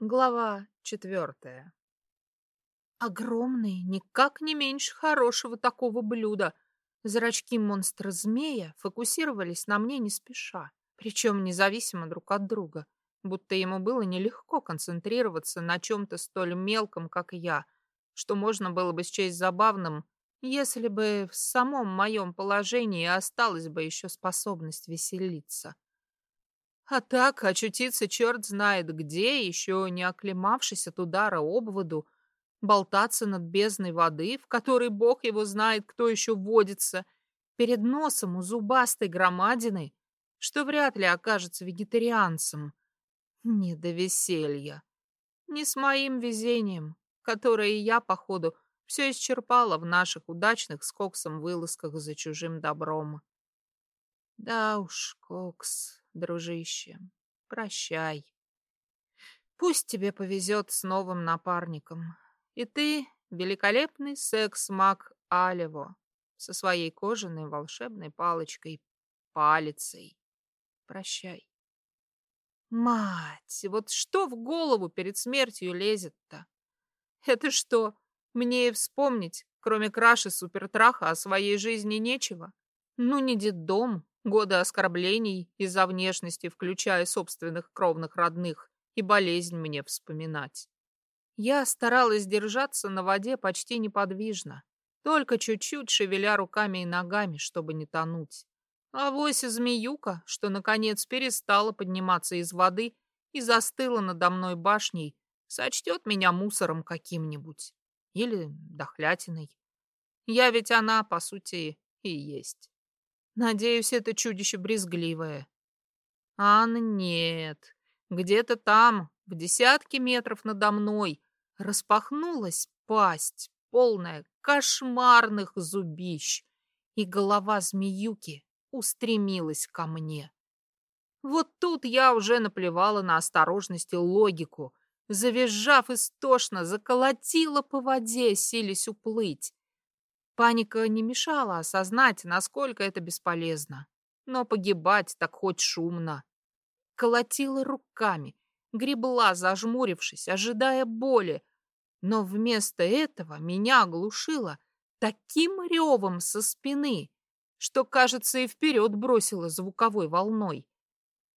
Глава четвертая. Огромный, никак не меньше хорошего такого блюда. Зрачки монстра-змея фокусировались на мне не спеша, причем независимо друг от друга, будто ему было нелегко концентрироваться на чем-то столь мелком, как я, что можно было бы счесть забавным, если бы в самом моем положении осталась бы еще способность веселиться. А так очутиться черт знает где, еще не оклемавшись от удара об воду, болтаться над бездной воды, в которой бог его знает, кто еще водится, перед носом у зубастой громадины, что вряд ли окажется вегетарианцем. Не до веселья. Не с моим везением, которое я, походу, все исчерпала в наших удачных с Коксом вылазках за чужим добром. Да уж, Кокс, дружище, прощай. Пусть тебе повезет с новым напарником. И ты великолепный секс-маг Алево со своей кожаной волшебной палочкой, палицей. Прощай. Мать, вот что в голову перед смертью лезет-то? Это что, мне и вспомнить, кроме краши супертраха, о своей жизни нечего? Ну, не детдом, Годы оскорблений из-за внешности, включая собственных кровных родных, и болезнь мне вспоминать. Я старалась держаться на воде почти неподвижно, только чуть-чуть шевеля руками и ногами, чтобы не тонуть. А вось змеюка, что, наконец, перестала подниматься из воды и застыла надо мной башней, сочтет меня мусором каким-нибудь или дохлятиной. Я ведь она, по сути, и есть. Надеюсь, это чудище брезгливое. Анна нет. Где-то там, в десятке метров надо мной, распахнулась пасть, полная кошмарных зубищ, и голова змеюки устремилась ко мне. Вот тут я уже наплевала на осторожность и логику, завизжав истошно, заколотила по воде, силясь уплыть. Паника не мешала осознать, насколько это бесполезно. Но погибать так хоть шумно. Колотила руками, гребла, зажмурившись, ожидая боли. Но вместо этого меня оглушило таким ревом со спины, что, кажется, и вперед бросила звуковой волной.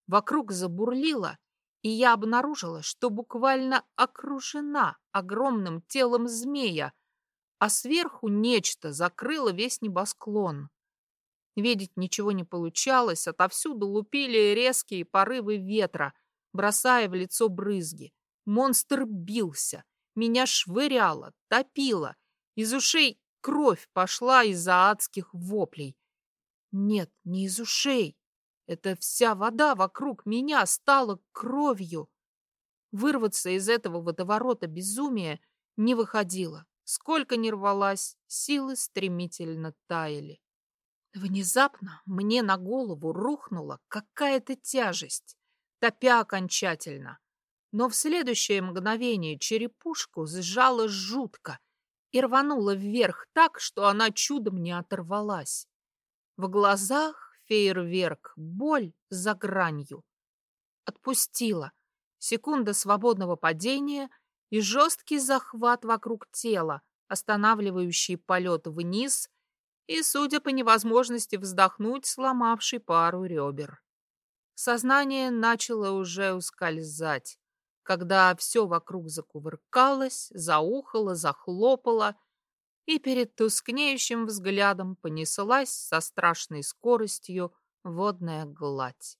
Вокруг забурлило, и я обнаружила, что буквально окружена огромным телом змея, а сверху нечто закрыло весь небосклон. Видеть ничего не получалось, отовсюду лупили резкие порывы ветра, бросая в лицо брызги. Монстр бился, меня швыряло, топило, из ушей кровь пошла из-за адских воплей. Нет, не из ушей. Это вся вода вокруг меня стала кровью. Вырваться из этого водоворота безумия не выходило. Сколько ни рвалась, силы стремительно таяли. Внезапно мне на голову рухнула какая-то тяжесть, топя окончательно. Но в следующее мгновение черепушку сжала жутко и рванула вверх так, что она чудом не оторвалась. В глазах фейерверк, боль за гранью. Отпустила. Секунда свободного падения, и жесткий захват вокруг тела, останавливающий полет вниз и, судя по невозможности вздохнуть, сломавший пару ребер. Сознание начало уже ускользать, когда все вокруг закувыркалось, заухало, захлопало, и перед тускнеющим взглядом понеслась со страшной скоростью водная гладь.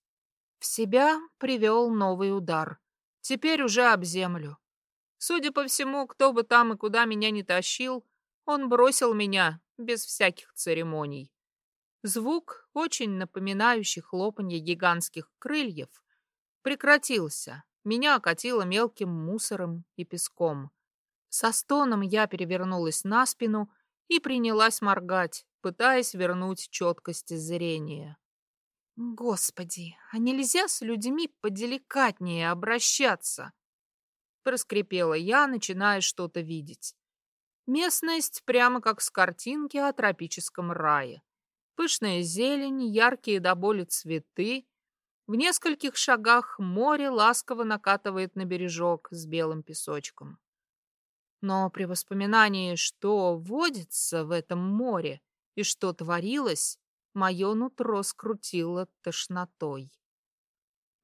В себя привел новый удар, теперь уже об землю. Судя по всему, кто бы там и куда меня не тащил, он бросил меня без всяких церемоний. Звук, очень напоминающий хлопанье гигантских крыльев, прекратился. Меня окатило мелким мусором и песком. Со стоном я перевернулась на спину и принялась моргать, пытаясь вернуть четкость зрения. Господи, а нельзя с людьми поделикатнее обращаться? Проскрипела я, начиная что-то видеть. Местность прямо как с картинки о тропическом рае. Пышная зелень, яркие до боли цветы, В нескольких шагах море ласково накатывает на бережок с белым песочком. Но при воспоминании, что водится в этом море и что творилось, мое нутро скрутило тошнотой.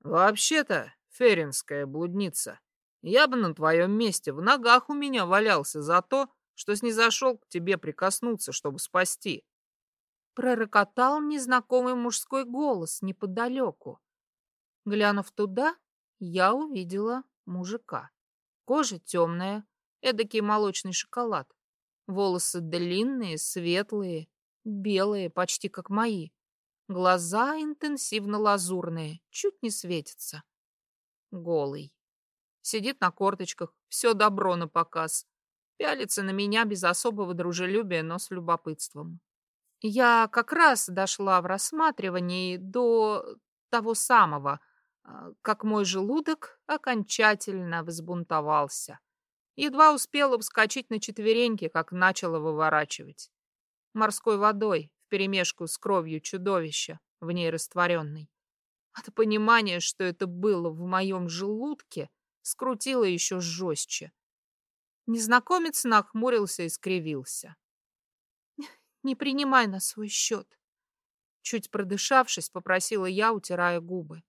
«Вообще-то, феринская блудница, я бы на твоем месте в ногах у меня валялся за то, что снизошел к тебе прикоснуться, чтобы спасти». Пророкотал незнакомый мужской голос неподалеку. Глянув туда, я увидела мужика. Кожа темная, эдакий молочный шоколад. Волосы длинные, светлые, белые, почти как мои. Глаза интенсивно-лазурные, чуть не светятся. Голый. Сидит на корточках, все добро на показ. Пялится на меня без особого дружелюбия, но с любопытством. Я как раз дошла в рассматривании до того самого, а, как мой желудок окончательно взбунтовался. Едва успела вскочить на четвереньки, как начала выворачивать. Морской водой, вперемешку с кровью чудовища, в ней растворенной. От понимания, что это было в моем желудке, скрутило еще жестче. Незнакомец нахмурился и скривился. «Не принимай на свой счет», — чуть продышавшись, попросила я, утирая губы.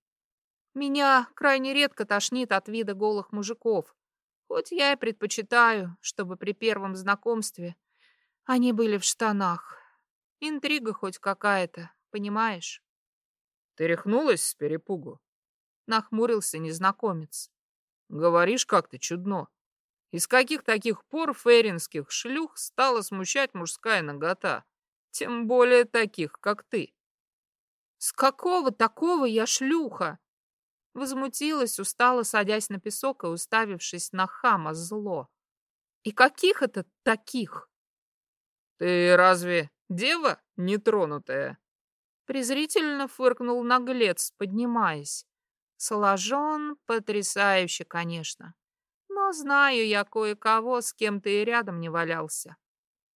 «Меня крайне редко тошнит от вида голых мужиков, хоть я и предпочитаю, чтобы при первом знакомстве они были в штанах. Интрига хоть какая-то, понимаешь? Ты рехнулась с перепугу? Нахмурился незнакомец. Говоришь как-то чудно. Из каких таких пор феринских шлюх стала смущать мужская нагота? Тем более таких, как ты. С какого такого я шлюха? Возмутилась, устало садясь на песок и уставившись на хама зло. И каких это таких? Ты разве Дева нетронутая. Презрительно фыркнул наглец, поднимаясь. Соложен потрясающе, конечно. Но знаю я кое-кого, с кем ты и рядом не валялся.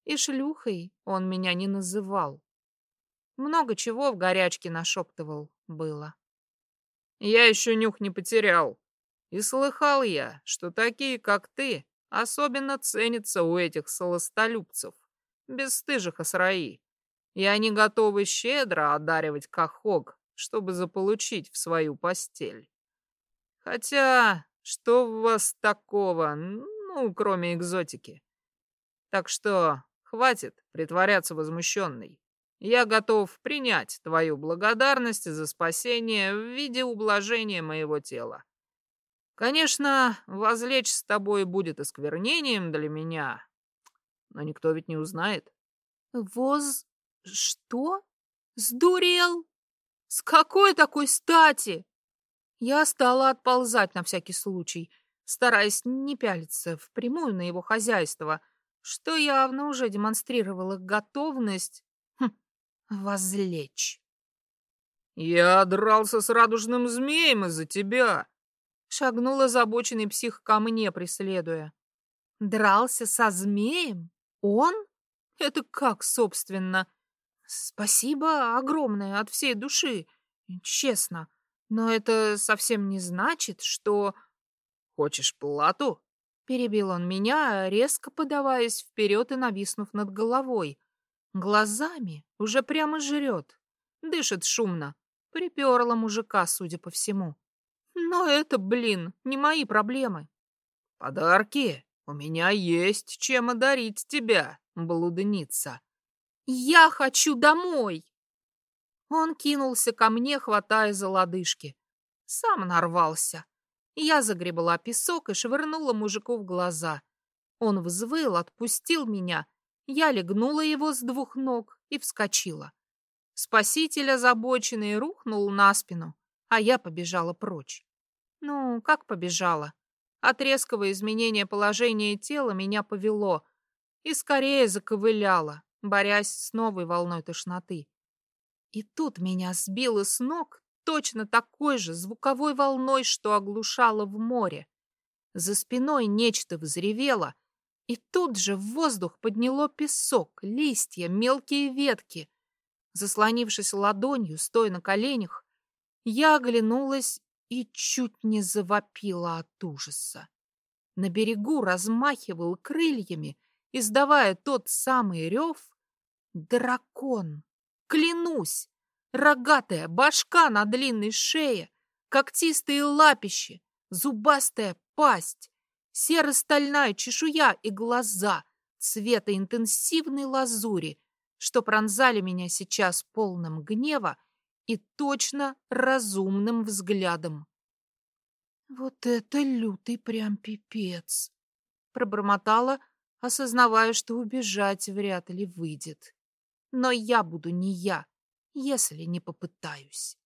И шлюхой он меня не называл. Много чего в горячке нашептывал было. Я еще нюх не потерял. И слыхал я, что такие, как ты, особенно ценятся у этих солостолюбцев бесстыжих Асраи, и они готовы щедро одаривать Кахог, чтобы заполучить в свою постель. Хотя, что в вас такого, ну, кроме экзотики? Так что хватит притворяться возмущенной. Я готов принять твою благодарность за спасение в виде ублажения моего тела. Конечно, возлечь с тобой будет осквернением для меня, но никто ведь не узнает. Воз... что? Сдурел? С какой такой стати? Я стала отползать на всякий случай, стараясь не пялиться впрямую на его хозяйство, что явно уже демонстрировало готовность хм, возлечь. «Я дрался с радужным змеем из-за тебя!» Шагнул озабоченный псих ко мне, преследуя. «Дрался со змеем? Он? Это как, собственно? Спасибо огромное от всей души, честно. Но это совсем не значит, что... Хочешь плату? Перебил он меня, резко подаваясь вперед и нависнув над головой. Глазами уже прямо жрет. Дышит шумно. Приперла мужика, судя по всему. Но это, блин, не мои проблемы. Подарки? У меня есть чем одарить тебя, блудница. Я хочу домой. Он кинулся ко мне, хватая за лодыжки. Сам нарвался. Я загребла песок и швырнула мужику в глаза. Он взвыл, отпустил меня. Я легнула его с двух ног и вскочила. Спаситель озабоченный рухнул на спину, а я побежала прочь. Ну, как побежала? От резкого изменения положения тела меня повело и скорее заковыляло, борясь с новой волной тошноты. И тут меня сбило с ног точно такой же звуковой волной, что оглушало в море. За спиной нечто взревело, и тут же в воздух подняло песок, листья, мелкие ветки. Заслонившись ладонью, стоя на коленях, Я оглянулась и чуть не завопила от ужаса. На берегу размахивал крыльями, издавая тот самый рев, дракон. Клянусь, рогатая башка на длинной шее, когтистые лапищи, зубастая пасть, серо-стальная чешуя и глаза цвета интенсивной лазури, что пронзали меня сейчас полным гнева и точно разумным взглядом. «Вот это лютый прям пипец!» Пробормотала, осознавая, что убежать вряд ли выйдет. Но я буду не я, если не попытаюсь.